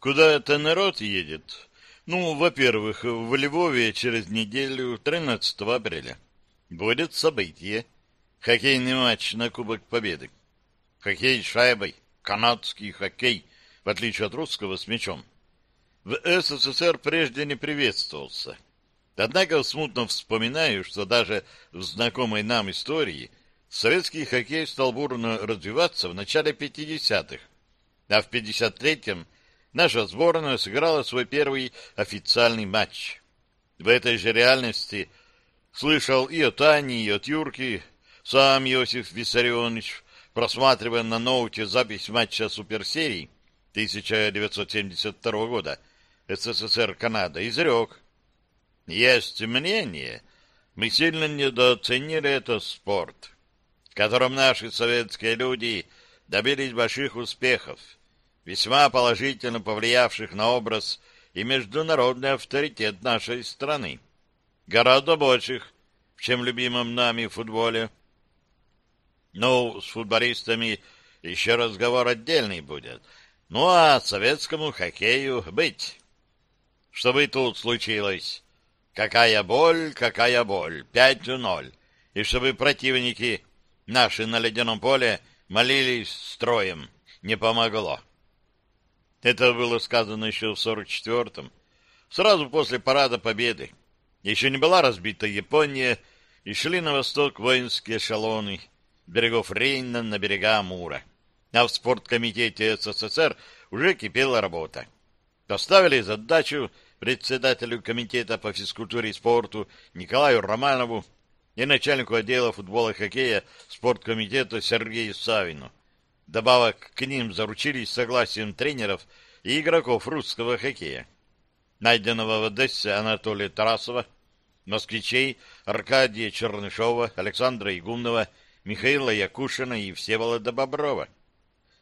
Куда это народ едет? Ну, во-первых, в Львове через неделю, 13 апреля, будет событие. Хоккейный матч на Кубок Победы. Хоккей с шайбой, канадский хоккей, в отличие от русского с мячом. В СССР прежде не приветствовался. Однако смутно вспоминаю, что даже в знакомой нам истории советский хоккей стал бурно развиваться в начале 50-х, а в 53-м наша сборная сыграла свой первый официальный матч. В этой же реальности слышал и от Ани, и от Юрки, сам Иосиф Виссарионович, просматривая на ноуте запись матча суперсерии 1972 года СССР-Канада, изрек. Есть мнение, мы сильно недооценили этот спорт, в котором наши советские люди добились больших успехов, весьма положительно повлиявших на образ и международный авторитет нашей страны. Гораздо больших, чем любимом нами футболе. Ну, с футболистами еще разговор отдельный будет. Ну, а советскому хоккею быть. Что бы тут случилось? Какая боль, какая боль. Пять ноль. И чтобы противники наши на ледяном поле молились строем. Не помогло. Это было сказано еще в 44-м, сразу после парада Победы. Еще не была разбита Япония, и шли на восток воинские эшелоны берегов Рейна на берега Амура. А в спорткомитете СССР уже кипела работа. Поставили задачу председателю комитета по физкультуре и спорту Николаю Романову и начальнику отдела футбола и хоккея спорткомитета Сергею Савину. Добавок к ним заручились согласием тренеров и игроков русского хоккея. Найденного в Одессе Анатолия Тарасова, москвичей Аркадия Чернышова, Александра Игумнова, Михаила Якушина и Всеволода Боброва.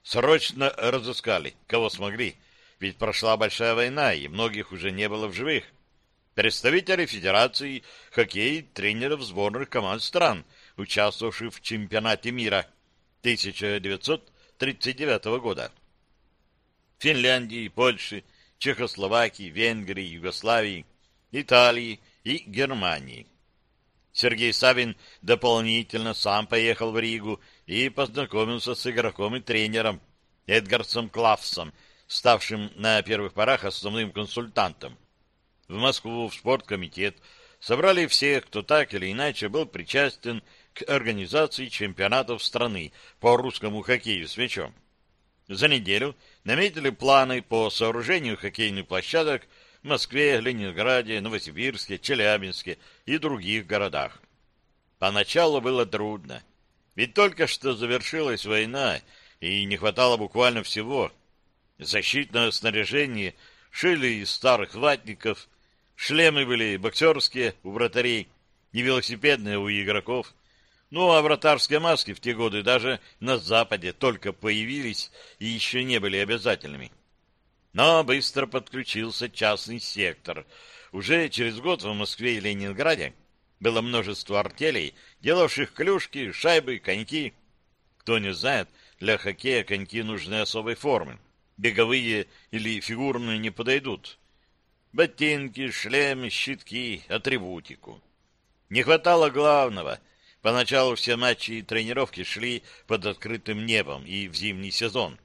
Срочно разыскали, кого смогли, ведь прошла большая война, и многих уже не было в живых. Представители Федерации хоккей, тренеров сборных команд стран, участвовавших в чемпионате мира 1939 года. Финляндии, Польши, Чехословакии, Венгрии, Югославии, Италии и Германии. Сергей Савин дополнительно сам поехал в Ригу и познакомился с игроком и тренером Эдгарсом Клафсом, ставшим на первых порах основным консультантом. В Москву в спорткомитет собрали всех, кто так или иначе был причастен к организации чемпионатов страны по русскому хоккею с мячом. За неделю наметили планы по сооружению хоккейных площадок в Москве, Ленинграде, Новосибирске, Челябинске и других городах. Поначалу было трудно, ведь только что завершилась война, и не хватало буквально всего. Защитное снаряжение шили из старых ватников, шлемы были боксерские у вратарей и велосипедные у игроков. Ну, а вратарские маски в те годы даже на Западе только появились и еще не были обязательными. Но быстро подключился частный сектор. Уже через год в Москве и Ленинграде было множество артелей, делавших клюшки, шайбы, коньки. Кто не знает, для хоккея коньки нужны особой формы. Беговые или фигурные не подойдут. Ботинки, шлемы, щитки, атрибутику. Не хватало главного. Поначалу все матчи и тренировки шли под открытым небом и в зимний сезон,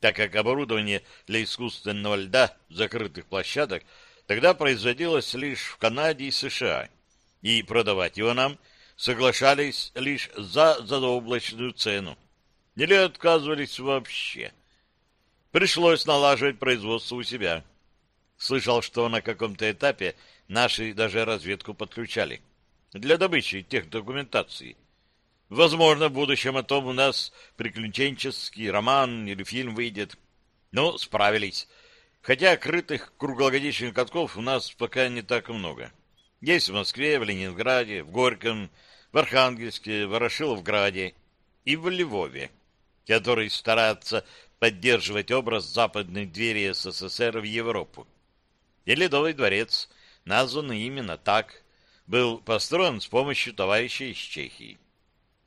так как оборудование для искусственного льда закрытых площадок тогда производилось лишь в Канаде и США – и продавать его нам соглашались лишь за заоблачную цену. Или отказывались вообще. Пришлось налаживать производство у себя. Слышал, что на каком-то этапе наши даже разведку подключали для добычи тех документаций. Возможно, в будущем о том у нас приключенческий роман или фильм выйдет. Но справились. Хотя крытых круглогодичных катков у нас пока не так много. Есть в Москве, в Ленинграде, в Горьком, в Архангельске, в Ворошиловграде и в Львове, который старается поддерживать образ западной двери СССР в Европу. И Ледовый дворец, названный именно так, был построен с помощью товарищей из Чехии.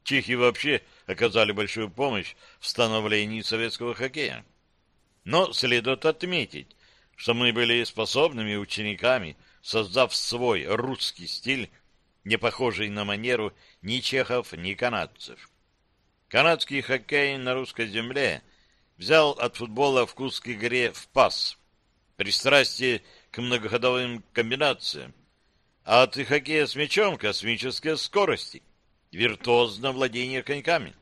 Чехи вообще оказали большую помощь в становлении советского хоккея. Но следует отметить, что мы были способными учениками, создав свой русский стиль, не похожий на манеру ни чехов, ни канадцев. Канадский хоккей на русской земле взял от футбола вкус к игре в пас, пристрастие к многоходовым комбинациям, от хоккея с мячом космической скорости, виртуозно владение коньками.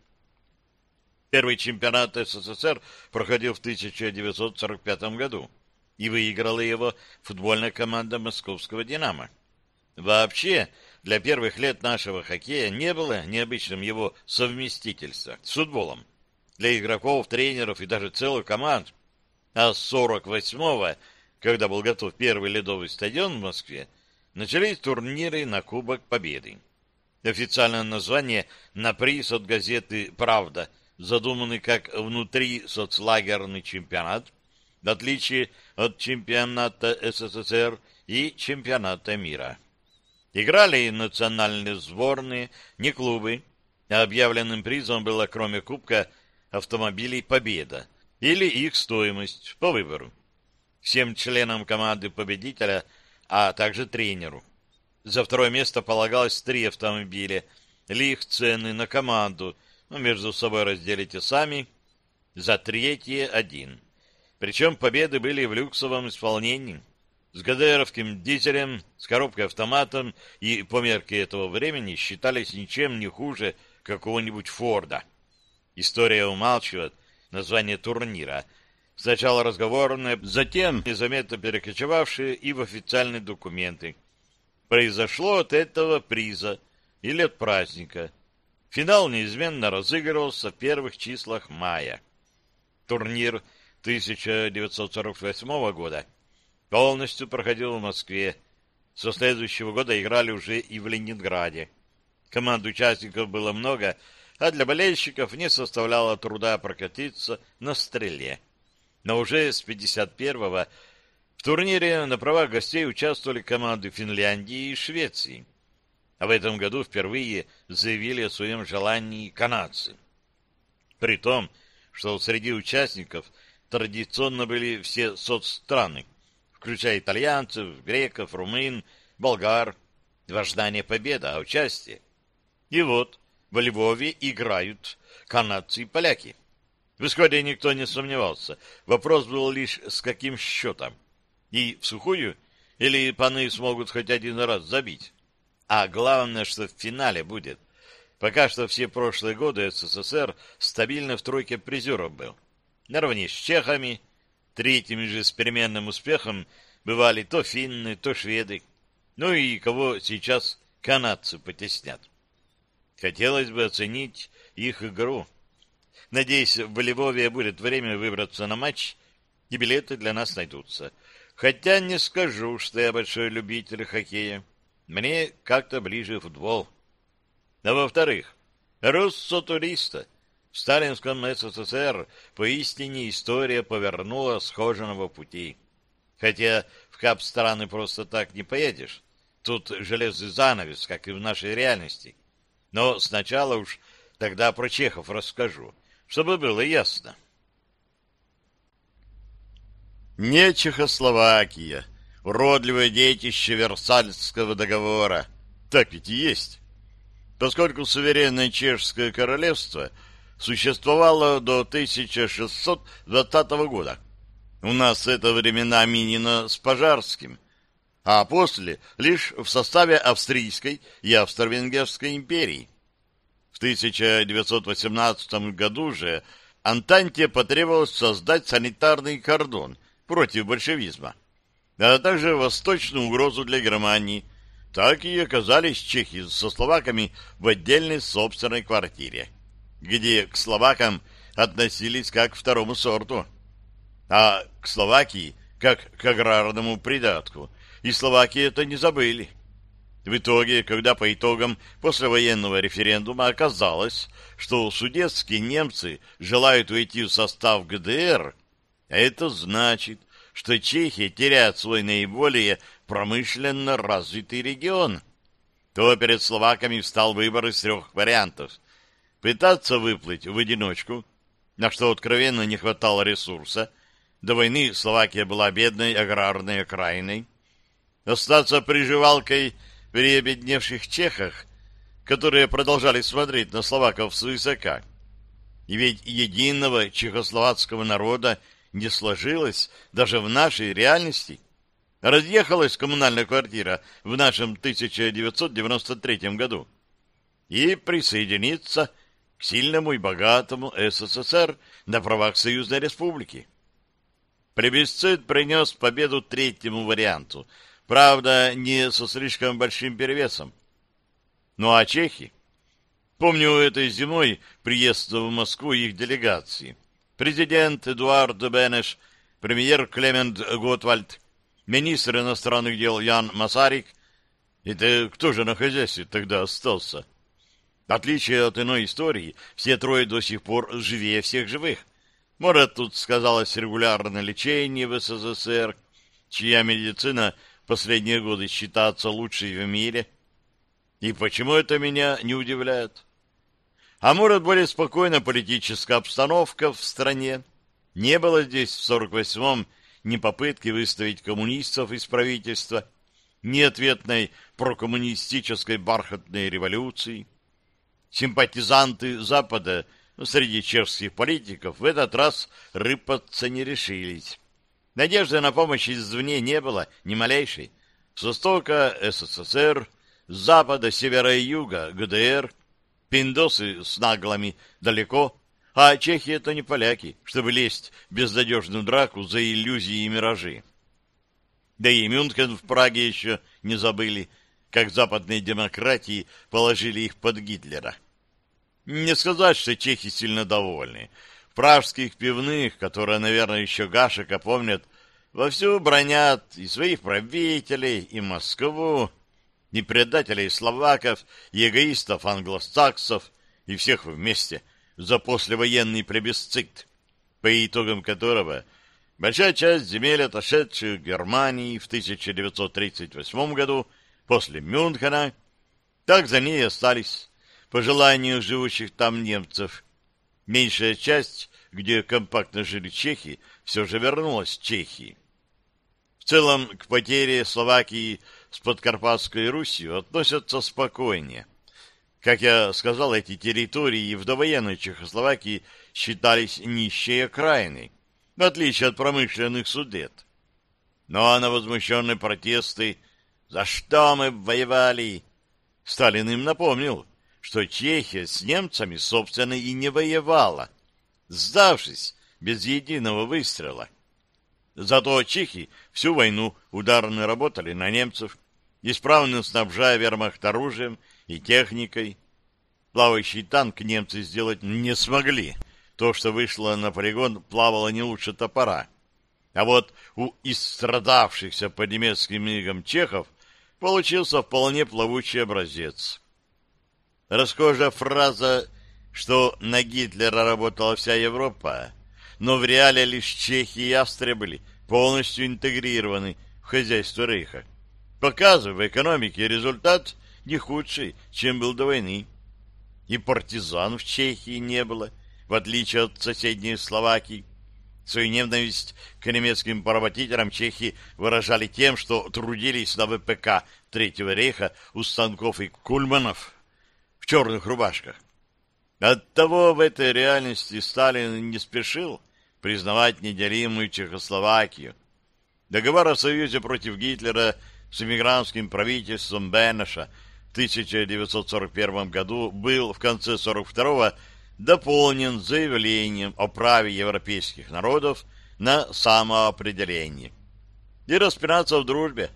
Первый чемпионат СССР проходил в 1945 году, и выиграла его футбольная команда московского «Динамо». Вообще, для первых лет нашего хоккея не было необычным его совместительства с футболом. Для игроков, тренеров и даже целых команд. А с 48-го, когда был готов первый ледовый стадион в Москве, начались турниры на Кубок Победы. Официальное название на приз от газеты «Правда» задуманный как внутри соцлагерный чемпионат, в отличие от чемпионата СССР и чемпионата мира. Играли национальные сборные, не клубы, а объявленным призом было, кроме кубка, автомобилей «Победа» или их стоимость по выбору. Всем членам команды победителя, а также тренеру. За второе место полагалось три автомобиля, или их цены на команду – ну, между собой разделите сами, за третье один. Причем победы были в люксовом исполнении, с ГДРовским дизелем, с коробкой автоматом и по мерке этого времени считались ничем не хуже какого-нибудь Форда. История умалчивает название турнира. Сначала разговорное, затем незаметно перекочевавшие и в официальные документы. Произошло от этого приза или от праздника – Финал неизменно разыгрывался в первых числах мая. Турнир 1948 года полностью проходил в Москве. Со следующего года играли уже и в Ленинграде. Команд участников было много, а для болельщиков не составляло труда прокатиться на стреле. Но уже с 51-го в турнире на правах гостей участвовали команды Финляндии и Швеции а в этом году впервые заявили о своем желании канадцы. При том, что среди участников традиционно были все соцстраны, включая итальянцев, греков, румын, болгар, в ожидании победы, а участие. И вот во Львове играют канадцы и поляки. В исходе никто не сомневался. Вопрос был лишь с каким счетом. И в сухую, или паны смогут хоть один раз забить. А главное, что в финале будет. Пока что все прошлые годы СССР стабильно в тройке призеров был. Наравне с чехами, третьими же с переменным успехом бывали то финны, то шведы. Ну и кого сейчас канадцы потеснят. Хотелось бы оценить их игру. Надеюсь, в Львове будет время выбраться на матч, и билеты для нас найдутся. Хотя не скажу, что я большой любитель хоккея. Мне как-то ближе футбол. А во-вторых, руссо-туриста. В сталинском СССР поистине история повернула схоженного пути. Хотя в кап-страны просто так не поедешь. Тут железный занавес, как и в нашей реальности. Но сначала уж тогда про чехов расскажу, чтобы было ясно. Не Чехословакия, уродливое детище Версальского договора. Так ведь и есть. Поскольку суверенное чешское королевство существовало до 1620 года, у нас это времена минено с Пожарским, а после лишь в составе Австрийской и Австро-Венгерской империи. В 1918 году же Антанте потребовалось создать санитарный кордон против большевизма а также восточную угрозу для Германии. Так и оказались чехи со словаками в отдельной собственной квартире, где к словакам относились как к второму сорту, а к Словакии как к аграрному придатку, и словаки это не забыли. В итоге, когда по итогам послевоенного референдума оказалось, что судетские немцы желают уйти в состав ГДР, это значит, что Чехия теряет свой наиболее промышленно развитый регион, то перед словаками встал выбор из трех вариантов. Пытаться выплыть в одиночку, на что откровенно не хватало ресурса, До войны Словакия была бедной аграрной окраиной. Остаться приживалкой при обедневших чехах, которые продолжали смотреть на словаков свысока. И ведь единого чехословацкого народа не сложилось даже в нашей реальности. Разъехалась коммунальная квартира в нашем 1993 году и присоединиться к сильному и богатому СССР на правах Союзной Республики. Плебисцит принес победу третьему варианту, правда, не со слишком большим перевесом. Ну а чехи? Помню этой зимой приезд в Москву их делегации. Президент Эдуард Бенеш, премьер Клемент Готвальд, министр иностранных дел Ян Масарик. Это кто же на хозяйстве тогда остался? Отличие от иной истории, все трое до сих пор живее всех живых. Может, тут сказалось регулярное лечение в СССР, чья медицина последние годы считается лучшей в мире. И почему это меня не удивляет? А может, более спокойная политическая обстановка в стране? Не было здесь в 48-м ни попытки выставить коммунистов из правительства, ни ответной прокоммунистической бархатной революции. Симпатизанты Запада среди чешских политиков в этот раз рыпаться не решились. Надежды на помощь извне не было ни малейшей. С востока СССР, с запада, севера и юга ГДР, пиндосы с наглами далеко, а чехи — это не поляки, чтобы лезть в безнадежную драку за иллюзии и миражи. Да и Мюнхен в Праге еще не забыли, как западные демократии положили их под Гитлера. Не сказать, что чехи сильно довольны. Пражских пивных, которые, наверное, еще Гашека помнят, вовсю бронят и своих правителей, и Москву, и предателей словаков, и эгоистов англосаксов, и всех вместе — за послевоенный плебисцит, по итогам которого большая часть земель, отошедших Германии в 1938 году после Мюнхена, так за ней остались, по желанию живущих там немцев. Меньшая часть, где компактно жили чехи, все же вернулась Чехии. В целом, к потере Словакии с Подкарпатской Русью относятся спокойнее. Как я сказал, эти территории в довоенной Чехословакии считались нищей окраиной, в отличие от промышленных судет. Но на возмущенные протесты «За что мы воевали?» Сталин им напомнил, что Чехия с немцами, собственно, и не воевала, сдавшись без единого выстрела. Зато чехи всю войну ударно работали на немцев, исправно снабжая вермахт оружием и техникой. Плавающий танк немцы сделать не смогли. То, что вышло на полигон, плавало не лучше топора. А вот у истрадавшихся по немецким мигам чехов получился вполне плавучий образец. Расхожая фраза, что на Гитлера работала вся Европа, но в реале лишь Чехи и Австрия были полностью интегрированы в хозяйство Рейха, показывая в экономике результат не худший, чем был до войны. И партизан в Чехии не было, в отличие от соседней Словакии. Свою ненависть к немецким поработителям чехи выражали тем, что трудились на ВПК Третьего рейха у станков и кульманов в черных рубашках. Оттого в этой реальности Сталин не спешил признавать неделимую Чехословакию. Договор о союзе против Гитлера с эмигрантским правительством Бенеша 1941 году был в конце 42-го дополнен заявлением о праве европейских народов на самоопределение. И распинаться в дружбе.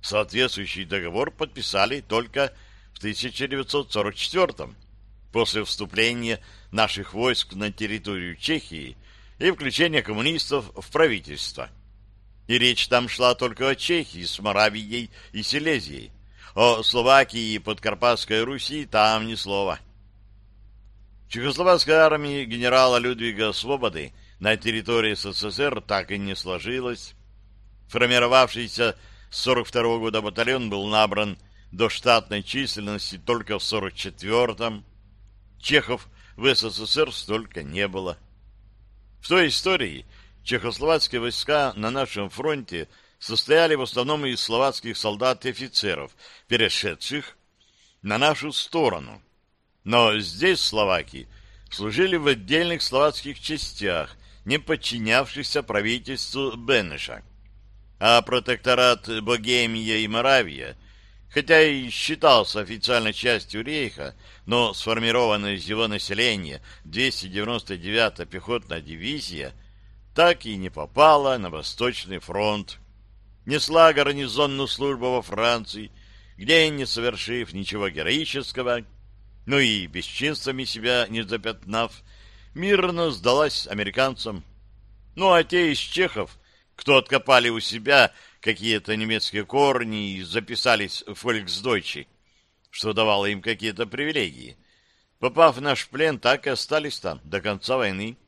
Соответствующий договор подписали только в 1944 после вступления наших войск на территорию Чехии и включения коммунистов в правительство. И речь там шла только о Чехии с Моравией и Силезией. О Словакии и Подкарпатской Руси там ни слова. Чехословацкой армии генерала Людвига Свободы на территории СССР так и не сложилось. Формировавшийся с 42 -го года батальон был набран до штатной численности только в 44-м. Чехов в СССР столько не было. В той истории чехословацкие войска на нашем фронте состояли в основном из словацких солдат и офицеров, перешедших на нашу сторону. Но здесь словаки служили в отдельных словацких частях, не подчинявшихся правительству Бенеша. А протекторат Богемия и Моравия, хотя и считался официальной частью рейха, но сформированная из его населения 299-я пехотная дивизия так и не попала на Восточный фронт. Несла гарнизонную службу во Франции, где, не совершив ничего героического, ну и бесчинствами себя не запятнав, мирно сдалась американцам. Ну а те из чехов, кто откопали у себя какие-то немецкие корни и записались в фольксдойче, что давало им какие-то привилегии, попав в наш плен, так и остались там до конца войны.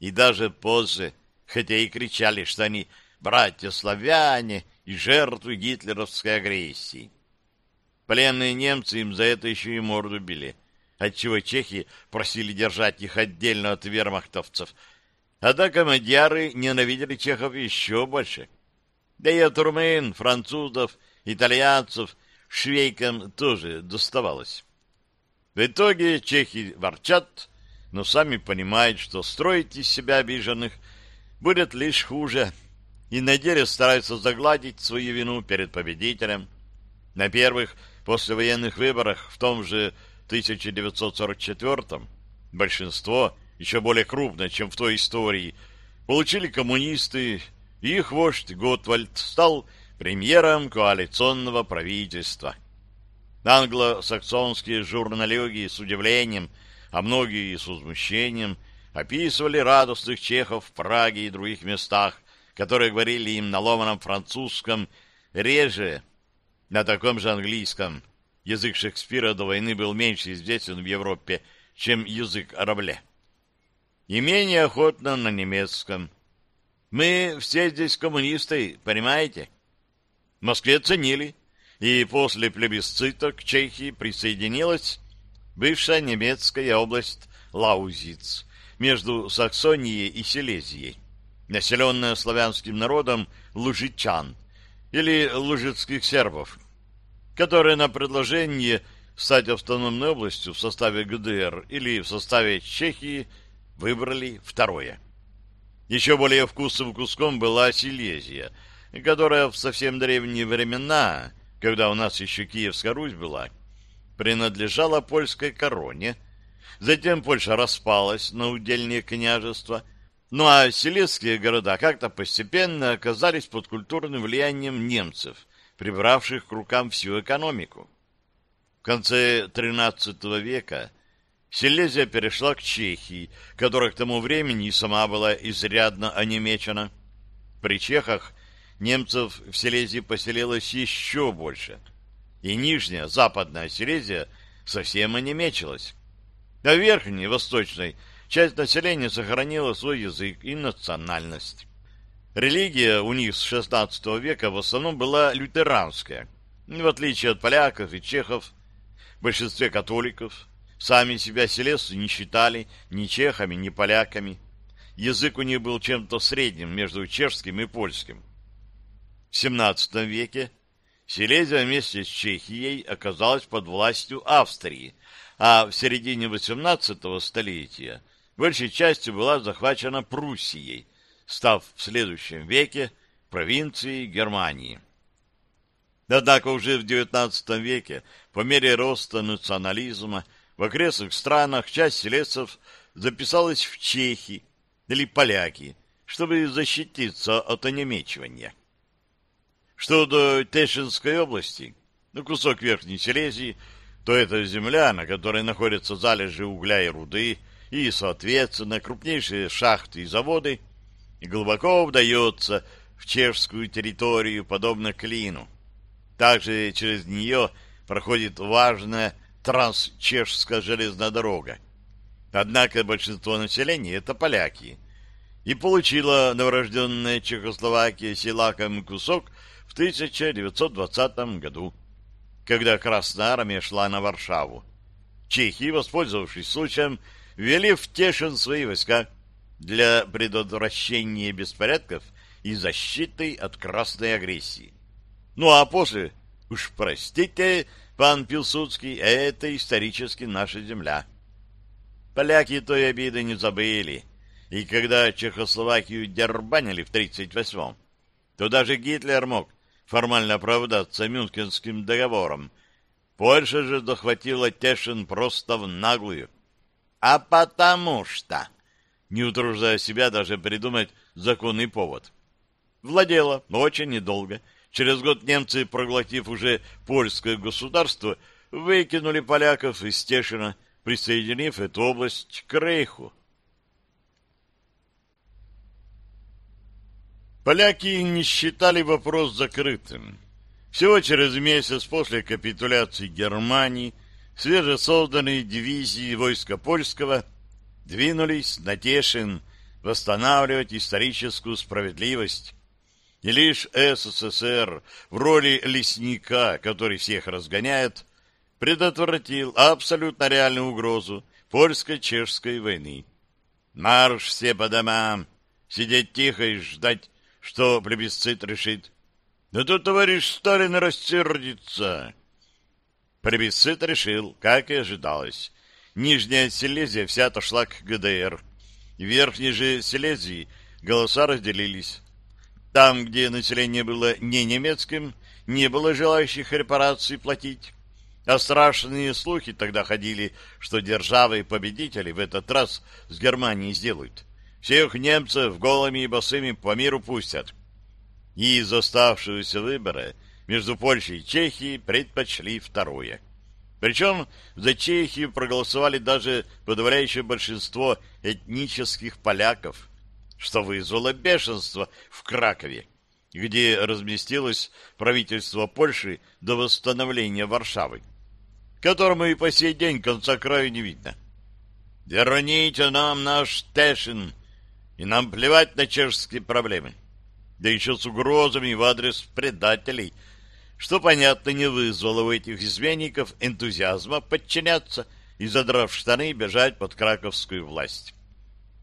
И даже позже, хотя и кричали, что они братья-славяне и жертвы гитлеровской агрессии. Пленные немцы им за это еще и морду били, отчего чехи просили держать их отдельно от вермахтовцев, однако мадьяры ненавидели чехов еще больше. Да и от румын, французов, итальянцев швейкам тоже доставалось. В итоге чехи ворчат, но сами понимают, что строить из себя обиженных будет лишь хуже, и на деле стараются загладить свою вину перед победителем. На первых послевоенных выборах в том же 1944 большинство, еще более крупное, чем в той истории, получили коммунисты, их вождь Готвальд стал премьером коалиционного правительства. Англосаксонские журналюги с удивлением, а многие и с возмущением, описывали радостных чехов в Праге и других местах, которые говорили им на ломаном французском реже на таком же английском. Язык Шекспира до войны был меньше известен в Европе, чем язык Рабле. И менее охотно на немецком. Мы все здесь коммунисты, понимаете? В Москве ценили, и после плебисцита к Чехии присоединилась бывшая немецкая область Лаузиц между Саксонией и Силезией, населенная славянским народом лужичан или лужицких сербов, которые на предложение стать автономной областью в составе ГДР или в составе Чехии выбрали второе. Еще более вкусным куском была Силезия, которая в совсем древние времена, когда у нас еще Киевская Русь была, принадлежала польской короне. Затем Польша распалась на удельные княжества, ну а силезские города как-то постепенно оказались под культурным влиянием немцев – прибравших к рукам всю экономику. В конце XIII века Силезия перешла к Чехии, которая к тому времени и сама была изрядно онемечена. При чехах немцев в Силезии поселилось еще больше, и нижняя, западная Силезия совсем онемечилась. А верхняя, восточная, часть населения сохранила свой язык и национальность. Религия у них с XVI века в основном была лютеранская, в отличие от поляков и чехов, в большинстве католиков. Сами себя селесцы не считали ни чехами, ни поляками. Язык у них был чем-то средним между чешским и польским. В XVII веке Силезия вместе с Чехией оказалась под властью Австрии, а в середине XVIII столетия большей частью была захвачена Пруссией, став в следующем веке провинцией Германии. Однако уже в XIX веке, по мере роста национализма, в окрестных странах часть селецов записалась в чехи или поляки, чтобы защититься от онемечивания. Что до Тешинской области, ну, кусок Верхней Силезии, то это земля, на которой находятся залежи угля и руды, и, соответственно, крупнейшие шахты и заводы – и глубоко вдается в чешскую территорию, подобно клину. Также через нее проходит важная трансчешская железная дорога. Однако большинство населения — это поляки. И получила новорожденная Чехословакия силаком кусок в 1920 году, когда Красная Армия шла на Варшаву. Чехи, воспользовавшись случаем, ввели в Тешин свои войска — для предотвращения беспорядков и защиты от красной агрессии. Ну а после, уж простите, пан Пилсудский, это исторически наша земля. Поляки той обиды не забыли, и когда Чехословакию дербанили в 38-м, то даже Гитлер мог формально оправдаться Мюнхенским договором. Польша же захватила Тешин просто в наглую. А потому что, не утруждая себя даже придумать законный повод, владела очень недолго. Через год немцы, проглотив уже польское государство, выкинули поляков из Тешина, присоединив эту область к Рейху. Поляки не считали вопрос закрытым. Всего через месяц после капитуляции Германии свежесозданные дивизии войска польского двинулись на Тешин восстанавливать историческую справедливость. И лишь СССР в роли лесника, который всех разгоняет, предотвратил абсолютно реальную угрозу польско-чешской войны. Марш все по домам, сидеть тихо и ждать, что плебисцит решит. Да тут товарищ Сталин рассердится. Плебисцит решил, как и ожидалось. Нижняя Силезия вся отошла к ГДР. В Верхней же Силезии голоса разделились. Там, где население было не немецким, не было желающих репарации платить. А страшные слухи тогда ходили, что державы-победители в этот раз с Германией сделают. Всех немцев голыми и босыми по миру пустят. И из оставшегося выбора между Польшей и Чехией предпочли второе. Причем за Чехию проголосовали даже подавляющее большинство этнических поляков, что вызвало бешенство в Кракове, где разместилось правительство Польши до восстановления Варшавы, которому и по сей день конца краю не видно. «Верните нам наш Тешин!» и нам плевать на чешские проблемы. Да еще с угрозами в адрес предателей, что, понятно, не вызвало у этих изменников энтузиазма подчиняться и, задрав штаны, бежать под краковскую власть.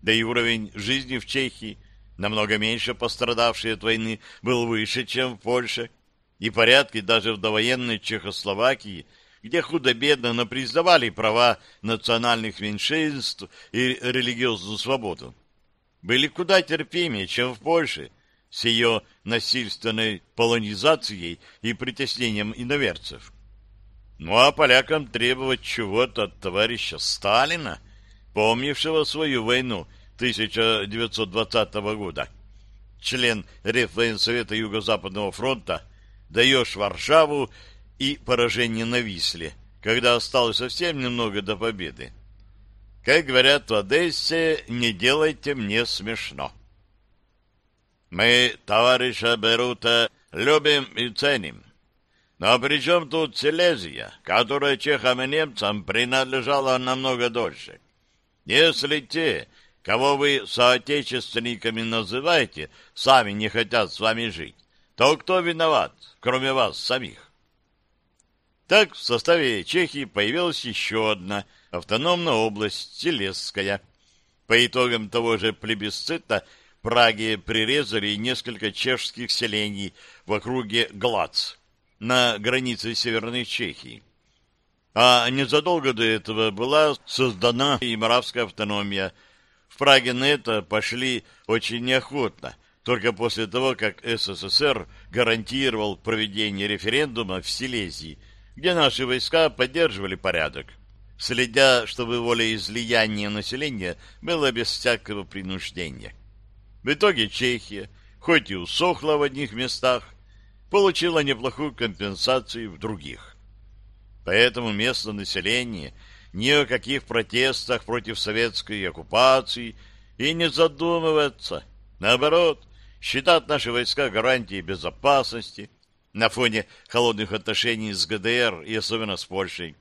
Да и уровень жизни в Чехии, намного меньше пострадавший от войны, был выше, чем в Польше, и порядки даже в довоенной Чехословакии, где худо-бедно, но признавали права национальных меньшинств и религиозную свободу были куда терпимее, чем в Польше, с ее насильственной полонизацией и притеснением иноверцев. Ну а полякам требовать чего-то от товарища Сталина, помнившего свою войну 1920 года, член Реввоенсовета Юго-Западного фронта, даешь Варшаву и поражение на Висле, когда осталось совсем немного до победы. Как говорят в Одессе, не делайте мне смешно. Мы товарища Берута любим и ценим. Но при чем тут Силезия, которая чехам и немцам принадлежала намного дольше? Если те, кого вы соотечественниками называете, сами не хотят с вами жить, то кто виноват, кроме вас самих? Так в составе Чехии появилась еще одна – автономная область Селесская. По итогам того же плебисцита Праге прирезали несколько чешских селений в округе Глац на границе Северной Чехии. А незадолго до этого была создана и Моравская автономия. В Праге на это пошли очень неохотно, только после того, как СССР гарантировал проведение референдума в Силезии, где наши войска поддерживали порядок следя, чтобы волеизлияние населения было без всякого принуждения. В итоге Чехия, хоть и усохла в одних местах, получила неплохую компенсацию в других. Поэтому местное население ни о каких протестах против советской оккупации и не задумывается. Наоборот, считает наши войска гарантией безопасности на фоне холодных отношений с ГДР и особенно с Польшей.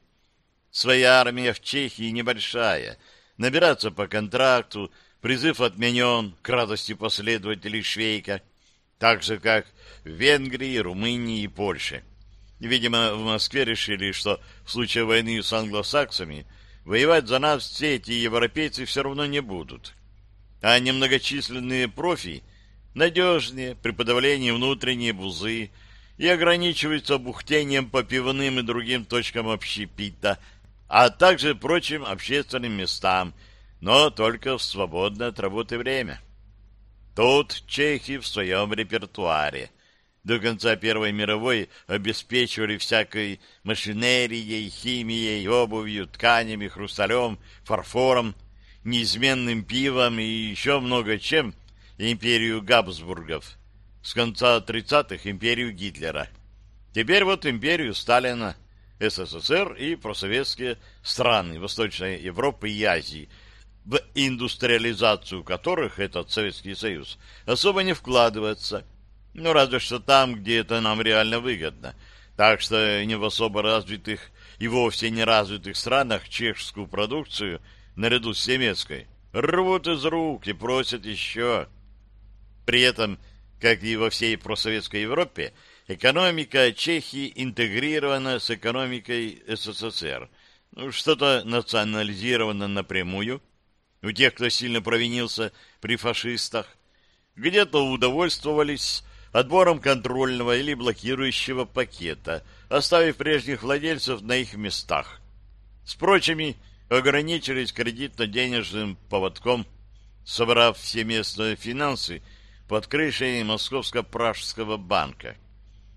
Своя армия в Чехии небольшая. Набираться по контракту, призыв отменен к радости последователей Швейка, так же, как в Венгрии, Румынии и Польше. Видимо, в Москве решили, что в случае войны с англосаксами воевать за нас все эти европейцы все равно не будут. а немногочисленные профи надежнее при подавлении внутренней бузы и ограничиваются бухтением по пивным и другим точкам общепита, а также прочим общественным местам, но только в свободное от работы время. Тут чехи в своем репертуаре. До конца Первой мировой обеспечивали всякой машинерией, химией, обувью, тканями, хрусталем, фарфором, неизменным пивом и еще много чем империю Габсбургов. С конца 30-х империю Гитлера. Теперь вот империю Сталина, СССР и просоветские страны Восточной Европы и Азии, в индустриализацию которых этот Советский Союз особо не вкладывается. Ну, разве что там, где это нам реально выгодно. Так что не в особо развитых и вовсе не развитых странах чешскую продукцию – наряду с немецкой, рвут из рук и просят еще. При этом, как и во всей просоветской Европе, экономика Чехии интегрирована с экономикой СССР. Ну, что-то национализировано напрямую. У тех, кто сильно провинился при фашистах, где-то удовольствовались отбором контрольного или блокирующего пакета, оставив прежних владельцев на их местах. С прочими ограничились кредитно-денежным поводком, собрав все местные финансы под крышей Московско-Пражского банка.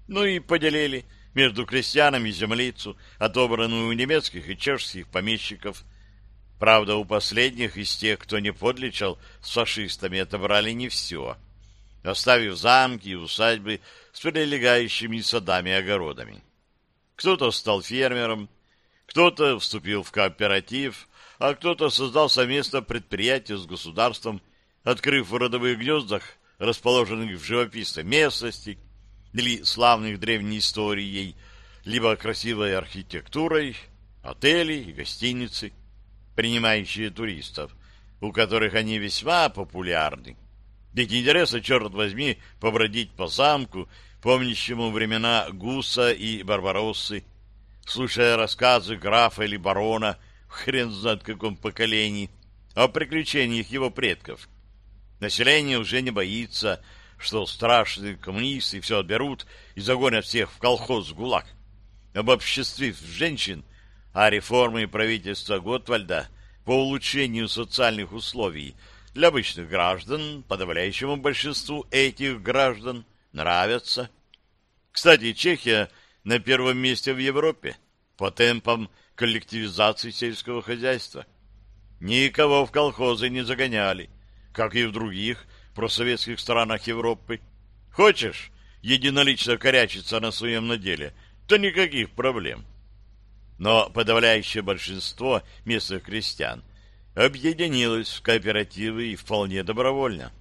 Ну и поделили между крестьянами землицу, отобранную у немецких и чешских помещиков. Правда, у последних из тех, кто не подлечал с фашистами, отобрали не все, оставив замки и усадьбы с прилегающими садами и огородами. Кто-то стал фермером, кто-то вступил в кооператив, а кто-то создал совместное предприятие с государством, открыв в родовых гнездах, расположенных в живописной местности, или славных древней историей, либо красивой архитектурой, отели и гостиницы, принимающие туристов, у которых они весьма популярны. Ведь интересно, черт возьми, побродить по замку, помнящему времена Гуса и Барбароссы, слушая рассказы графа или барона, хрен знает каком поколении, о приключениях его предков. Население уже не боится, что страшные коммунисты все отберут и загонят всех в колхоз в ГУЛАГ. Обобществив женщин, а реформы правительства Готвальда по улучшению социальных условий для обычных граждан, подавляющему большинству этих граждан, нравятся. Кстати, Чехия – на первом месте в Европе по темпам коллективизации сельского хозяйства. Никого в колхозы не загоняли, как и в других просоветских странах Европы. Хочешь единолично корячиться на своем наделе, то никаких проблем. Но подавляющее большинство местных крестьян объединилось в кооперативы и вполне добровольно.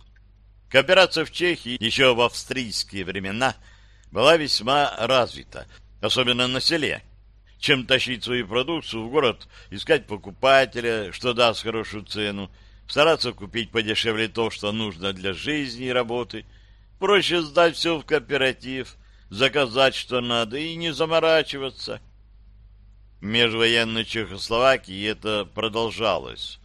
Кооперация в Чехии еще в австрийские времена – была весьма развита, особенно на селе. Чем тащить свою продукцию в город, искать покупателя, что даст хорошую цену, стараться купить подешевле то, что нужно для жизни и работы. Проще сдать все в кооператив, заказать, что надо, и не заморачиваться. Межвоенной Чехословакии это продолжалось.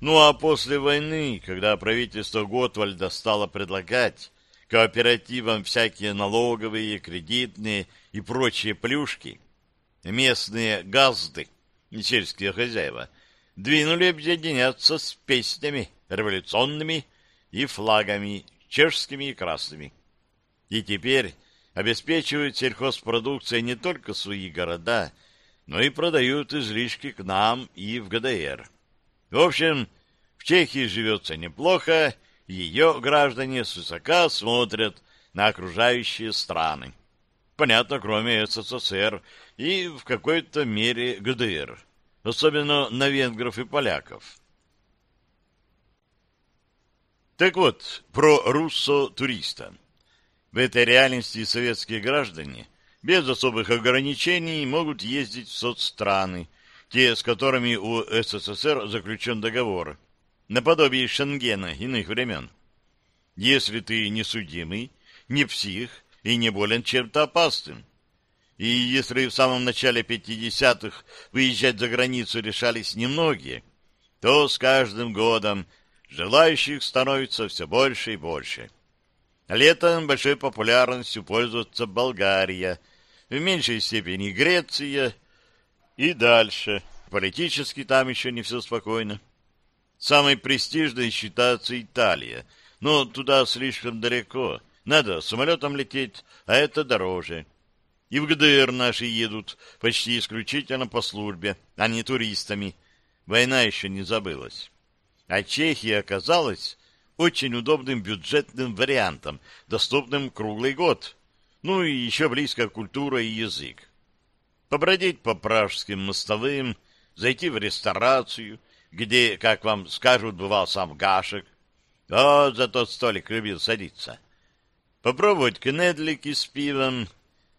Ну а после войны, когда правительство Готвальда стало предлагать кооперативам всякие налоговые, кредитные и прочие плюшки, местные газды, сельские хозяева, двинули объединяться с песнями революционными и флагами чешскими и красными. И теперь обеспечивают сельхозпродукцией не только свои города, и продают излишки к нам и в ГДР. В общем, в Чехии живется неплохо, ее граждане свысока смотрят на окружающие страны. Понятно, кроме СССР и в какой-то мере ГДР, особенно на венгров и поляков. Так вот, про руссо-туриста. В этой реальности советские граждане без особых ограничений могут ездить в соцстраны, те, с которыми у СССР заключен договор, наподобие Шенгена иных времен. Если ты не судимый, не псих и не болен чем-то опасным. И если в самом начале 50-х выезжать за границу решались немногие, то с каждым годом Желающих становится все больше и больше. Летом большой популярностью пользуется Болгария, в меньшей степени Греция и дальше. Политически там еще не все спокойно. Самой престижной считается Италия, но туда слишком далеко. Надо самолетом лететь, а это дороже. И в ГДР наши едут почти исключительно по службе, а не туристами. Война еще не забылась. А Чехия оказалась очень удобным бюджетным вариантом, доступным круглый год. Ну и еще близко культура и язык. Побродить по пражским мостовым, зайти в ресторацию, где, как вам скажут, бывал сам Гашек. Вот за тот столик любил садиться. Попробовать кнедлики с пивом,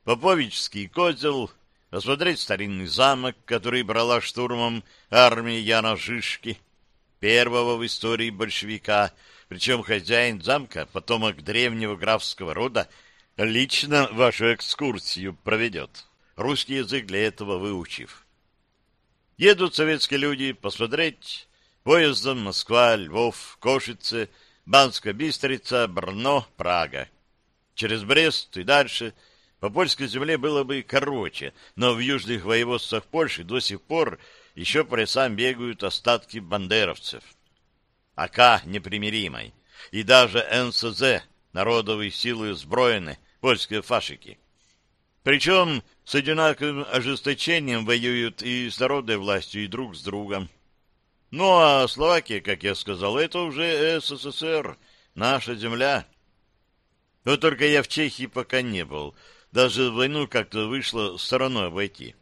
поповичский козел, осмотреть старинный замок, который брала штурмом армия Яна Жишки, первого в истории большевика, причем хозяин замка, потомок древнего графского рода, лично вашу экскурсию проведет, русский язык для этого выучив. Едут советские люди посмотреть поездом Москва, Львов, Кошице, Банска Бистрица, Брно, Прага. Через Брест и дальше по польской земле было бы короче, но в южных воеводствах Польши до сих пор еще по лесам бегают остатки бандеровцев. АК непримиримой, и даже НСЗ, народовые силы сброены, польские фашики. Причем с одинаковым ожесточением воюют и с народной властью, и друг с другом. Ну, а Словакия, как я сказал, это уже СССР, наша земля. Вот только я в Чехии пока не был, даже войну как-то вышло стороной обойти.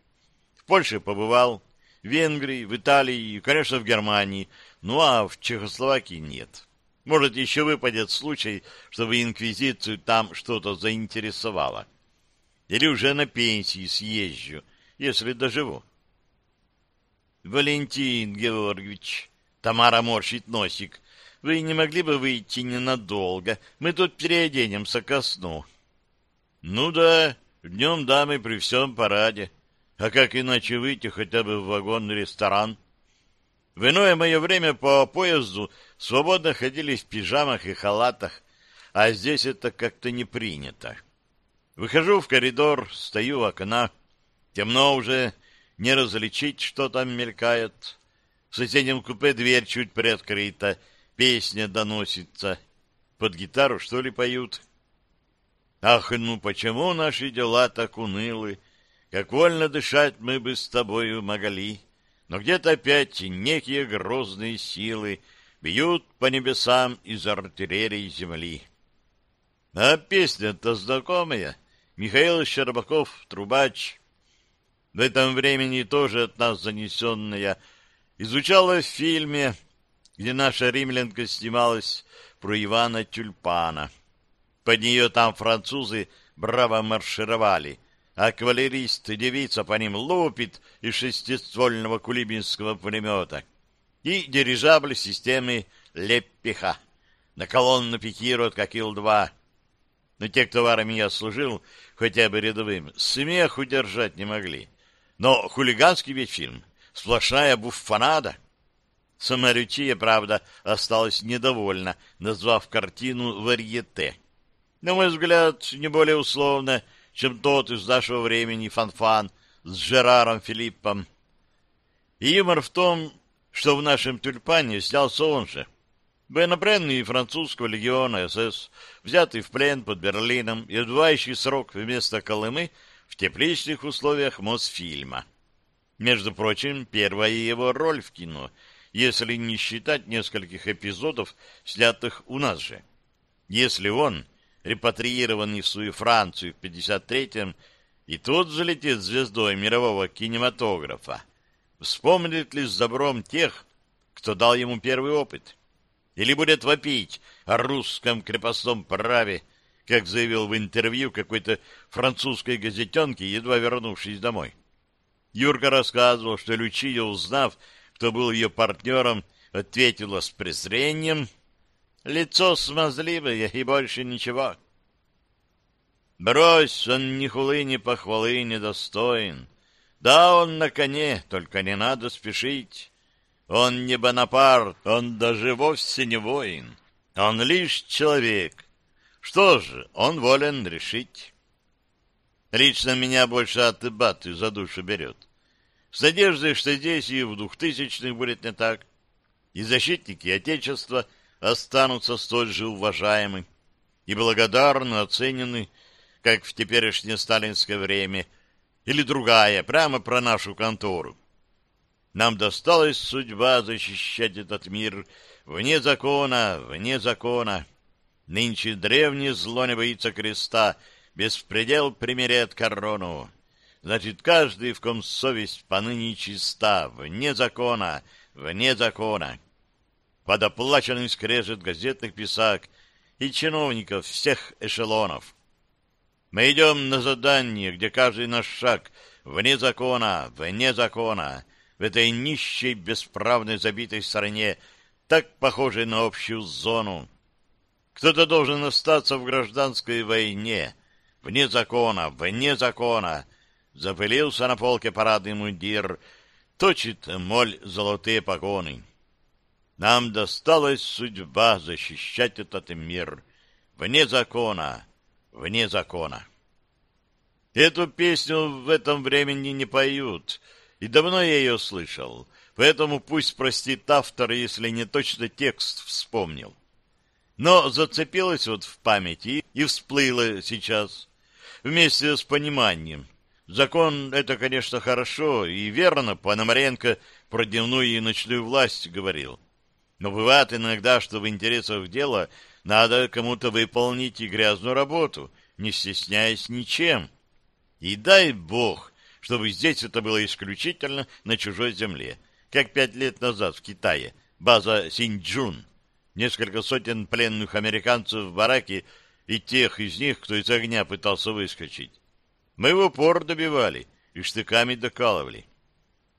В Польше побывал, в Венгрии, в Италии, конечно, в Германии, ну а в Чехословакии нет. Может, еще выпадет случай, чтобы инквизицию там что-то заинтересовало. Или уже на пенсии съезжу, если доживу. Валентин Георгиевич, Тамара морщит носик, вы не могли бы выйти ненадолго? Мы тут переоденемся ко сну. Ну да, днем дамы при всем параде. А как иначе выйти хотя бы в вагонный ресторан? В иное мое время по поезду свободно ходили в пижамах и халатах, а здесь это как-то не принято. Выхожу в коридор, стою у окна. Темно уже, не различить, что там мелькает. В соседнем купе дверь чуть приоткрыта, песня доносится. Под гитару, что ли, поют? Ах, ну почему наши дела так унылы? Как вольно дышать мы бы с тобою могли. Но где-то опять некие грозные силы бьют по небесам из артиллерии земли. А песня-то знакомая. Михаил Щербаков, трубач. В этом времени тоже от нас занесенная. Изучала в фильме, где наша римлянка снималась про Ивана Тюльпана. Под нее там французы браво маршировали — а кавалерист девица по ним лупит из шестиствольного кулибинского пулемета. И дирижабль системы Леппиха. На колонну пикируют, как Ил-2. Но те, кто в армии служил, хотя бы рядовым, смех удержать не могли. Но хулиганский ведь фильм, сплошная буффонада. Сама Рючия, правда, осталась недовольна, назвав картину «Варьете». На мой взгляд, не более условно — чем тот из нашего времени Фанфан с Жераром Филиппом. И юмор в том, что в нашем тюльпане снялся он же. Военнопленный французского легиона СС, взятый в плен под Берлином и отбывающий срок вместо Колымы в тепличных условиях Мосфильма. Между прочим, первая его роль в кино, если не считать нескольких эпизодов, снятых у нас же. Если он репатриированный в свою Францию в 53-м, и тут залетит звездой мирового кинематографа. Вспомнит ли с добром тех, кто дал ему первый опыт? Или будет вопить о русском крепостном праве, как заявил в интервью какой-то французской газетенке, едва вернувшись домой? Юрка рассказывал, что Лючия, узнав, кто был ее партнером, ответила с презрением Лицо смазливое и больше ничего. Брось, он ни хулы, ни похвалы не достоин. Да, он на коне, только не надо спешить. Он не Бонапарт, он даже вовсе не воин. Он лишь человек. Что же, он волен решить. Лично меня больше от Баты за душу берет. С надеждой, что здесь и в двухтысячных будет не так. И защитники Отечества останутся столь же уважаемы и благодарно оценены, как в теперешнее сталинское время, или другая, прямо про нашу контору. Нам досталась судьба защищать этот мир вне закона, вне закона. Нынче древнее зло не боится креста, беспредел примеряет корону. Значит, каждый, в ком совесть поныне чиста, вне закона, вне закона. Под оплаченный скрежет газетных писак и чиновников всех эшелонов. Мы идем на задание, где каждый наш шаг вне закона, вне закона, в этой нищей, бесправной, забитой стране, так похожей на общую зону. Кто-то должен остаться в гражданской войне, вне закона, вне закона. Запылился на полке парадный мундир, точит моль золотые погоны. Нам досталась судьба защищать этот мир вне закона, вне закона. Эту песню в этом времени не поют, и давно я ее слышал, поэтому пусть простит автор, если не точно текст вспомнил. Но зацепилась вот в памяти и всплыла сейчас, вместе с пониманием. Закон — это, конечно, хорошо, и верно Пономаренко про дневную и ночную власть говорил. Но бывает иногда, что в интересах дела надо кому-то выполнить и грязную работу, не стесняясь ничем. И дай бог, чтобы здесь это было исключительно на чужой земле, как пять лет назад в Китае, база Синьчжун. Несколько сотен пленных американцев в бараке и тех из них, кто из огня пытался выскочить. Мы в упор добивали и штыками докалывали.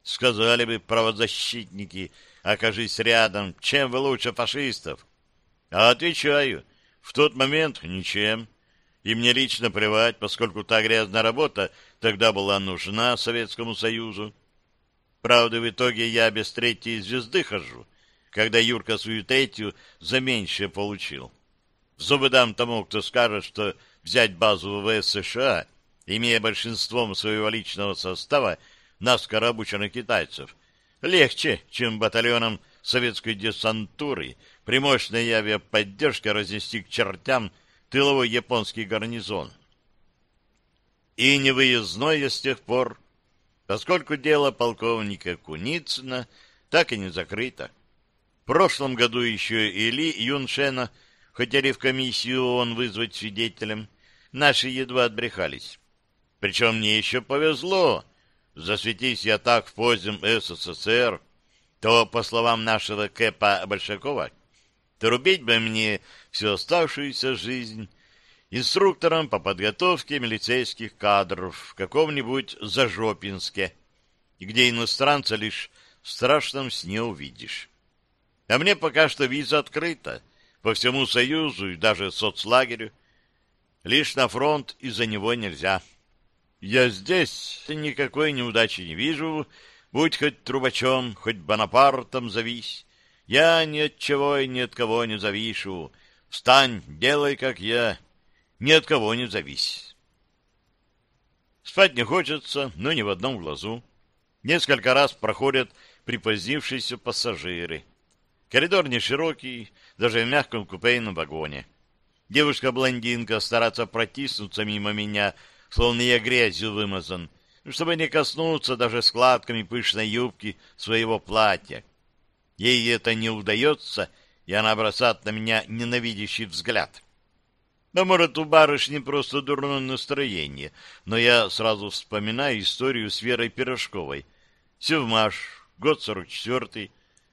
Сказали бы правозащитники, окажись рядом, чем вы лучше фашистов? А отвечаю, в тот момент ничем. И мне лично плевать, поскольку та грязная работа тогда была нужна Советскому Союзу. Правда, в итоге я без третьей звезды хожу, когда Юрка свою третью за меньшее получил. Зубы дам тому, кто скажет, что взять базу ВВС США, имея большинством своего личного состава наскоро обученных китайцев, легче, чем батальоном советской десантуры при мощной авиаподдержке разнести к чертям тыловой японский гарнизон. И невыездное с тех пор, поскольку дело полковника Куницына так и не закрыто. В прошлом году еще Или Юншена хотели в комиссию он вызвать свидетелем, наши едва отбрехались. Причем мне еще повезло, засветись я так в позднем СССР, то, по словам нашего Кэпа Большакова, трубить бы мне всю оставшуюся жизнь инструктором по подготовке милицейских кадров в каком-нибудь Зажопинске, где иностранца лишь в страшном сне увидишь. А мне пока что виза открыта по всему Союзу и даже соцлагерю. Лишь на фронт из-за него нельзя. Я здесь никакой неудачи не вижу, будь хоть трубачом, хоть Бонапартом завись. Я ни от чего и ни от кого не завишу. Встань, делай, как я. Ни от кого не завись. Спать не хочется, но ни в одном глазу. Несколько раз проходят припозднившиеся пассажиры. Коридор не широкий, даже в мягком купейном вагоне. Девушка-блондинка старается протиснуться мимо меня, словно я грязью вымазан, чтобы не коснуться даже складками пышной юбки своего платья. Ей это не удается, и она бросает на меня ненавидящий взгляд. Но, может, у барышни просто дурное настроение, но я сразу вспоминаю историю с Верой Пирожковой. Севмаш, год сорок четвертый,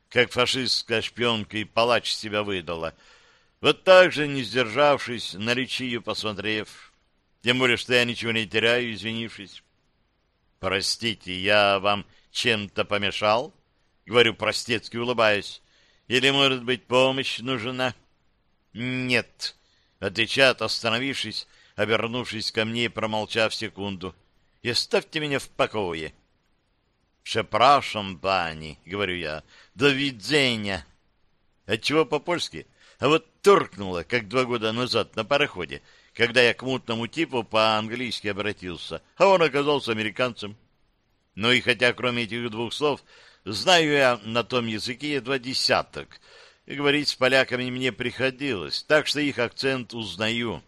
как фашистская шпионка и палач себя выдала. Вот так же, не сдержавшись, на речию посмотрев, тем более, что я ничего не теряю, извинившись. «Простите, я вам чем-то помешал?» Говорю, простецки улыбаясь. «Или, может быть, помощь нужна?» «Нет», — отвечает, остановившись, обернувшись ко мне и промолчав секунду. «И оставьте меня в покое». «Шепрашам, пани», — говорю я, — «до видения». Отчего по-польски? А вот торкнуло, как два года назад на пароходе, когда я к мутному типу по-английски обратился, а он оказался американцем. Ну и хотя кроме этих двух слов знаю я на том языке два десяток, и говорить с поляками мне приходилось, так что их акцент узнаю.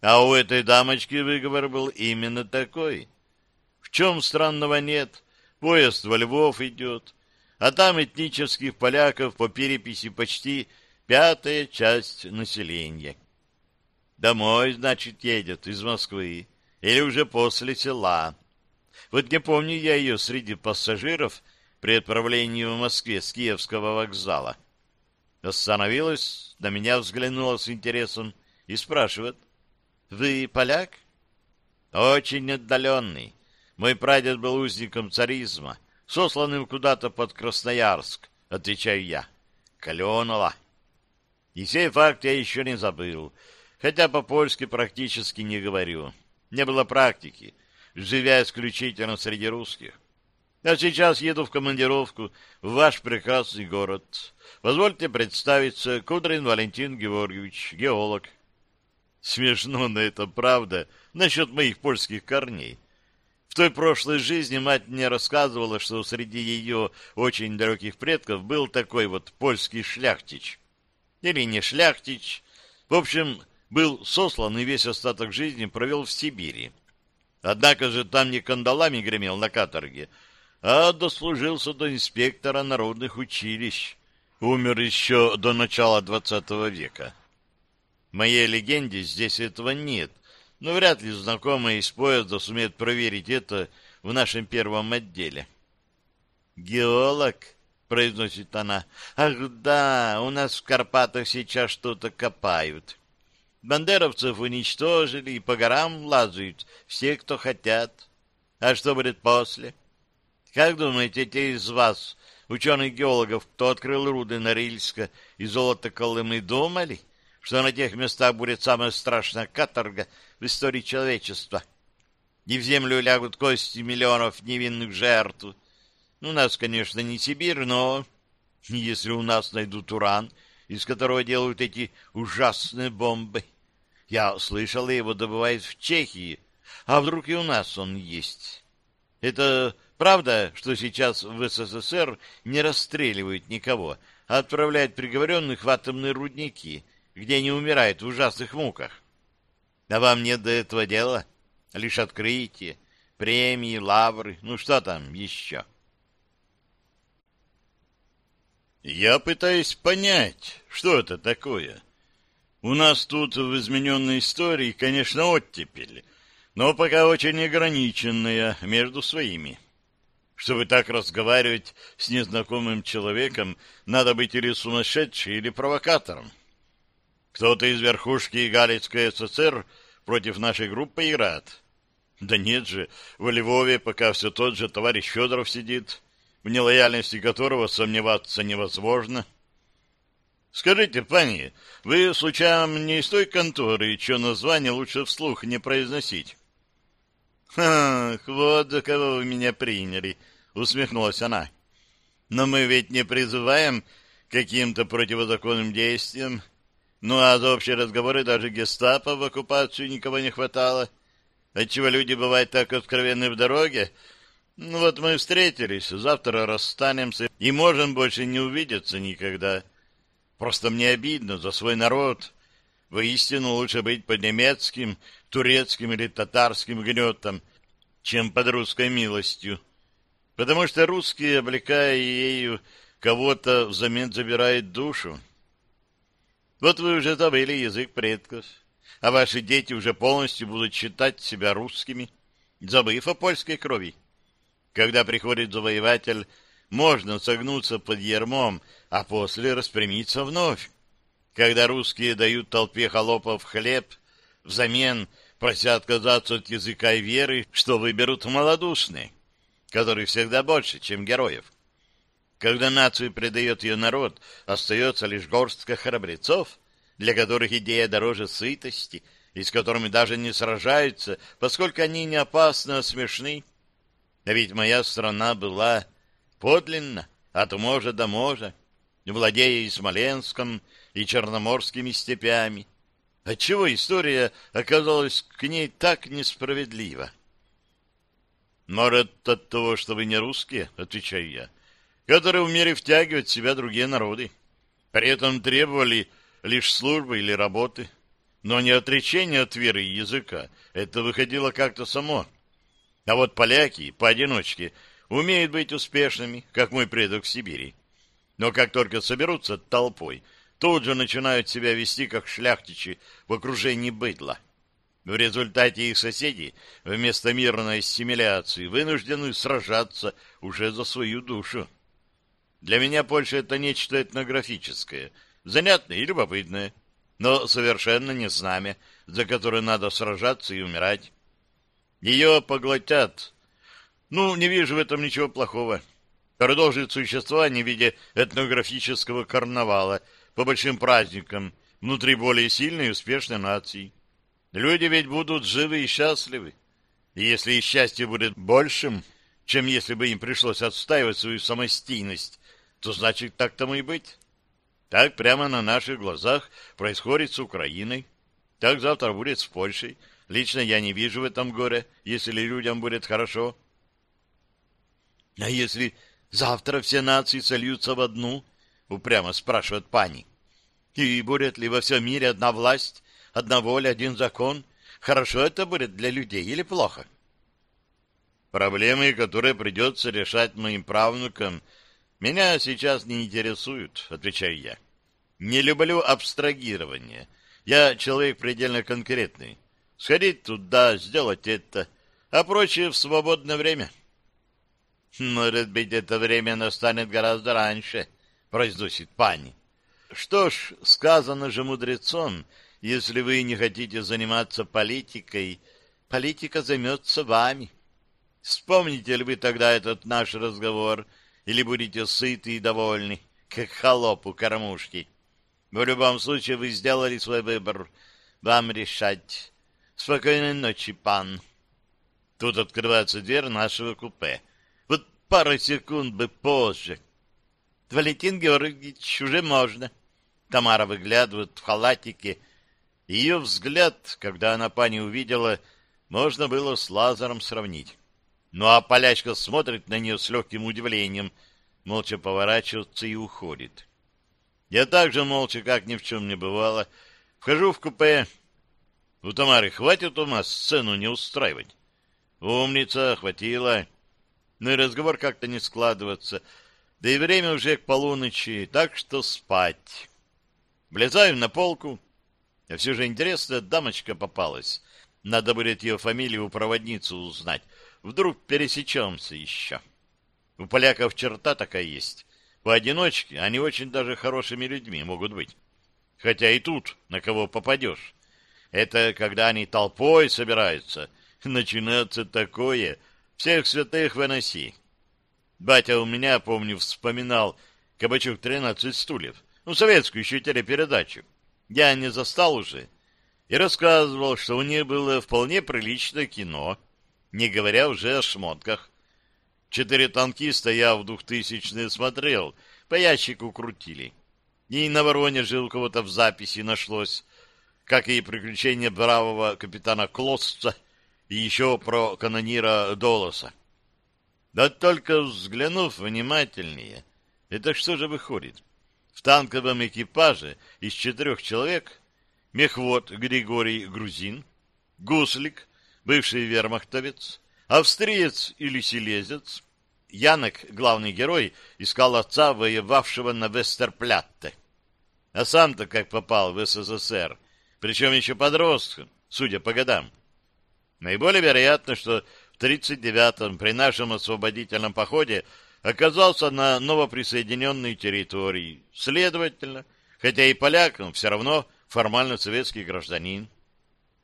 А у этой дамочки выговор был именно такой. В чем странного нет? Поезд во Львов идет, а там этнических поляков по переписи почти пятая часть населения. Домой, значит, едет из Москвы или уже после села. Вот не помню я ее среди пассажиров при отправлении в Москве с Киевского вокзала. Остановилась, на меня взглянула с интересом и спрашивает, «Вы поляк?» «Очень отдаленный. Мой прадед был узником царизма, сосланным куда-то под Красноярск», — отвечаю я. «Каленова». И сей факт я еще не забыл, хотя по-польски практически не говорю. Не было практики, живя исключительно среди русских. А сейчас еду в командировку в ваш прекрасный город. Позвольте представиться, Кудрин Валентин Георгиевич, геолог. Смешно, но это правда насчет моих польских корней. В той прошлой жизни мать мне рассказывала, что среди ее очень далеких предков был такой вот польский шляхтич. Или не шляхтич. В общем, был сослан и весь остаток жизни провел в Сибири. Однако же там не кандалами гремел на каторге, а дослужился до инспектора народных училищ. Умер еще до начала двадцатого века. В моей легенде здесь этого нет, но вряд ли знакомые из поезда сумеют проверить это в нашем первом отделе. «Геолог?» — произносит она. «Ах да, у нас в Карпатах сейчас что-то копают. Бандеровцев уничтожили и по горам лазают все, кто хотят. А что будет после?» Как думаете, те из вас, ученых-геологов, кто открыл руды Норильска и золото Колымы, думали, что на тех местах будет самая страшная каторга в истории человечества? И в землю лягут кости миллионов невинных жертв. У нас, конечно, не Сибирь, но если у нас найдут уран, из которого делают эти ужасные бомбы... Я слышал, его добывают в Чехии, а вдруг и у нас он есть? Это Правда, что сейчас в СССР не расстреливают никого, а отправляют приговоренных в атомные рудники, где они умирают в ужасных муках. А вам нет до этого дела? Лишь открытие, премии, лавры, ну что там еще? Я пытаюсь понять, что это такое. У нас тут в измененной истории, конечно, оттепель, но пока очень ограниченная между своими. Чтобы так разговаривать с незнакомым человеком, надо быть или сумасшедшим, или провокатором. Кто-то из верхушки Галицкой ССР против нашей группы играет. Да нет же, в Львове пока все тот же товарищ Федоров сидит, в нелояльности которого сомневаться невозможно. Скажите, пани, вы, случайно, не из той конторы, чье название лучше вслух не произносить? «Ах, вот за кого вы меня приняли!» — усмехнулась она. «Но мы ведь не призываем каким-то противозаконным действиям. Ну, а за общие разговоры даже гестапо в оккупацию никого не хватало. Отчего люди бывают так откровенны в дороге? Ну, вот мы встретились, завтра расстанемся и можем больше не увидеться никогда. Просто мне обидно за свой народ». Воистину лучше быть под немецким, турецким или татарским гнетом, чем под русской милостью. Потому что русские, облекая ею, кого-то взамен забирают душу. Вот вы уже забыли язык предков, а ваши дети уже полностью будут считать себя русскими, забыв о польской крови. Когда приходит завоеватель, можно согнуться под ермом, а после распрямиться вновь когда русские дают толпе холопов хлеб, взамен прося отказаться от языка и веры, что выберут малодушные, которых всегда больше, чем героев. Когда нацию предает ее народ, остается лишь горстка храбрецов, для которых идея дороже сытости, и с которыми даже не сражаются, поскольку они не опасны, а смешны. А ведь моя страна была подлинна от можа до можа, владея и Смоленском, и Черноморскими степями. Отчего история оказалась к ней так несправедлива? Может, от того, что вы не русские, отвечаю я, которые умели втягивать в себя другие народы. При этом требовали лишь службы или работы, но не отречения от веры и языка. Это выходило как-то само. А вот поляки поодиночке умеют быть успешными, как мой предок в Сибири. Но как только соберутся толпой, тут же начинают себя вести как шляхтичи в окружении быдла. В результате их соседи вместо мирной ассимиляции вынуждены сражаться уже за свою душу. Для меня Польша — это нечто этнографическое, занятное и любопытное, но совершенно не знамя, за которое надо сражаться и умирать. Ее поглотят. Ну, не вижу в этом ничего плохого. Продолжит существование в виде этнографического карнавала по большим праздникам внутри более сильной и успешной нации. Люди ведь будут живы и счастливы. И если их счастье будет большим, чем если бы им пришлось отстаивать свою самостийность, то значит так тому и быть. Так прямо на наших глазах происходит с Украиной. Так завтра будет с Польшей. Лично я не вижу в этом горе, если людям будет хорошо. А если завтра все нации сольются в одну? Упрямо спрашивает пани. И будет ли во всем мире одна власть, одна воля, один закон? Хорошо это будет для людей или плохо? Проблемы, которые придется решать моим правнукам, меня сейчас не интересуют, отвечаю я. Не люблю абстрагирование. Я человек предельно конкретный. Сходить туда, сделать это, а прочее в свободное время. Может быть, это время настанет гораздо раньше, произносит пани. Что ж, сказано же мудрецом, если вы не хотите заниматься политикой, политика займется вами. Вспомните ли вы тогда этот наш разговор, или будете сыты и довольны, как холоп у кормушки? В любом случае вы сделали свой выбор. Вам решать. Спокойной ночи, пан. Тут открывается дверь нашего купе. Пару секунд бы позже. Валентин Георгиевич, уже можно. Тамара выглядывает в халатике. Ее взгляд, когда она пани увидела, можно было с лазером сравнить. Ну а полячка смотрит на нее с легким удивлением, молча поворачивается и уходит. Я также молча, как ни в чем не бывало, вхожу в купе. У Тамары хватит ума сцену не устраивать. Умница, хватило. Но и разговор как-то не складывается. Да и время уже к полуночи, так что спать. Влезаю на полку. А все же интересно, дамочка попалась. Надо будет ее фамилию у проводницы узнать. Вдруг пересечемся еще. У поляков черта такая есть. Поодиночке они очень даже хорошими людьми могут быть. Хотя и тут на кого попадешь. Это когда они толпой собираются. Начинается такое. Всех святых выноси. Батя у меня, помню, вспоминал «Кабачок 13 стульев». Ну, советскую еще телепередачу. Я не застал уже. И рассказывал, что у них было вполне приличное кино, не говоря уже о шмотках. Четыре танкиста я в двухтысячные смотрел, по ящику крутили. И на Воронеже у кого-то в записи нашлось, как и приключения бравого капитана Клосца и еще про канонира Долоса. Да только взглянув внимательнее, это что же выходит? В танковом экипаже из четырех человек мехвод Григорий Грузин, гуслик, бывший вермахтовец, Австриец или силезец, Янок, главный герой, искал отца, воевавшего на Вестерплятте. А сам-то как попал в СССР, причем еще подростком, судя по годам. Наиболее вероятно, что в 1939-м при нашем освободительном походе оказался на новоприсоединенной территории. Следовательно, хотя и полякам, все равно формально советский гражданин.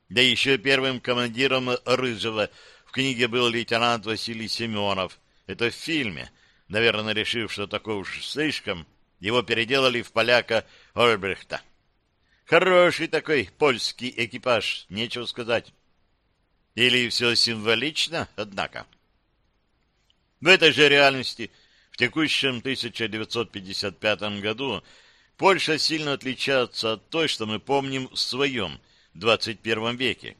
Да еще первым командиром Рыжего книге был лейтенант Василий Семенов. Это в фильме. Наверное, решив, что такое уж слишком, его переделали в поляка Ольбрехта. Хороший такой польский экипаж, нечего сказать. Или все символично, однако. В этой же реальности в текущем 1955 году Польша сильно отличается от той, что мы помним в своем 21 веке.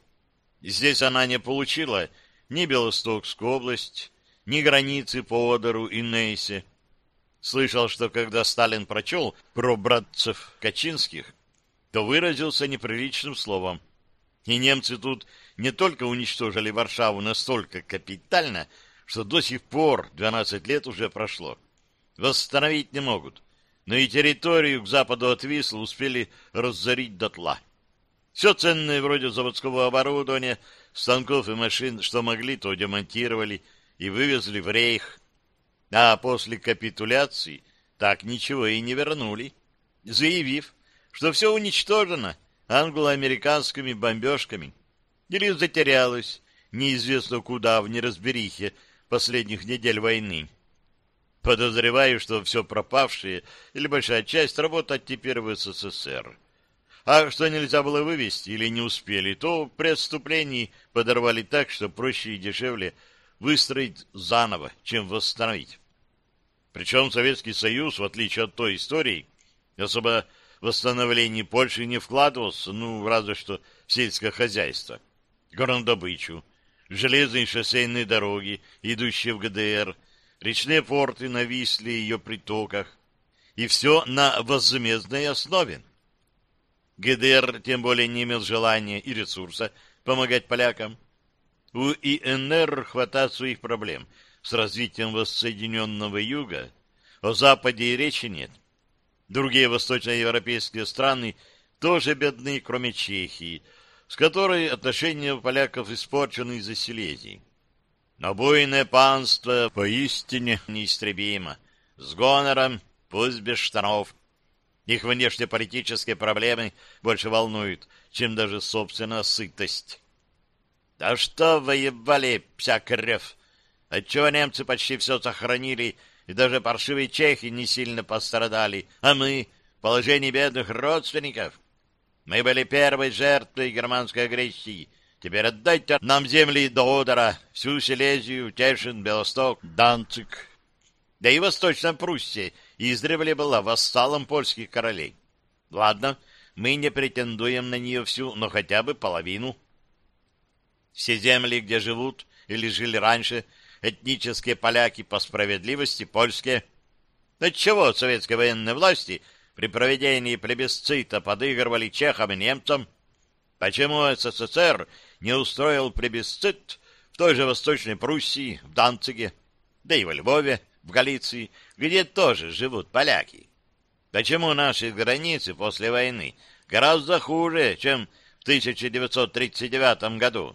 Здесь она не получила ни Белостокскую область, ни границы по Одеру и Нейсе. Слышал, что когда Сталин прочел про братцев Качинских, то выразился неприличным словом. И немцы тут не только уничтожили Варшаву настолько капитально, что до сих пор 12 лет уже прошло. Восстановить не могут, но и территорию к западу от Вислы успели разорить дотла. Все ценное вроде заводского оборудования, станков и машин, что могли, то демонтировали и вывезли в рейх. А после капитуляции так ничего и не вернули, заявив, что все уничтожено англо-американскими бомбежками или затерялось неизвестно куда в неразберихе последних недель войны. Подозреваю, что все пропавшие или большая часть работать теперь в СССР. А что нельзя было вывести или не успели, то при отступлении подорвали так, что проще и дешевле выстроить заново, чем восстановить. Причем Советский Союз, в отличие от той истории, особо в восстановление Польши не вкладывался, ну, разве что в сельское хозяйство, горнодобычу, железные шоссейные дороги, идущие в ГДР, речные порты на Висле и ее притоках, и все на возмездной основе. ГДР тем более не имел желания и ресурса помогать полякам. У ИНР хватает своих проблем с развитием воссоединенного юга, о Западе и речи нет. Другие восточноевропейские страны тоже бедны, кроме Чехии, с которой отношения поляков испорчены из-за Силезии. Но буйное панство поистине неистребимо. С гонором, пусть без штанов. Их внешнеполитические проблемы больше волнуют, чем даже собственная сытость. Да что воевали, псякрев! Отчего немцы почти все сохранили, и даже паршивые чехи не сильно пострадали, а мы — положение бедных родственников. Мы были первой жертвой германской агрессии, Теперь отдайте нам земли до Одера, всю Силезию, Тешин, Белосток, Данцик. Да и Восточная Пруссия издревле была вассалом польских королей. Ладно, мы не претендуем на нее всю, но хотя бы половину. Все земли, где живут или жили раньше этнические поляки по справедливости польские. Отчего советские военные власти при проведении плебисцита подыгрывали чехам и немцам? Почему СССР не устроил плебисцит в той же Восточной Пруссии, в Данциге, да и во Львове, в Галиции, где тоже живут поляки? Почему наши границы после войны гораздо хуже, чем в 1939 году?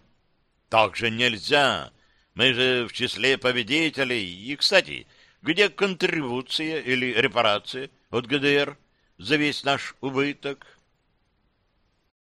Так же нельзя. Мы же в числе победителей. И, кстати, где контрибуция или репарация от ГДР за весь наш убыток?